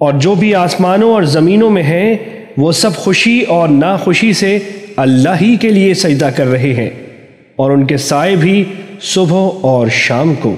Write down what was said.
اور جو بھی آسمانوں اور زمینوں میں ہیں وہ سب خوشی اور ناخوشی سے اللہ ہی کے لیے سجدہ کر رہے ہیں اور ان کے سائے بھی صبح اور شام کو۔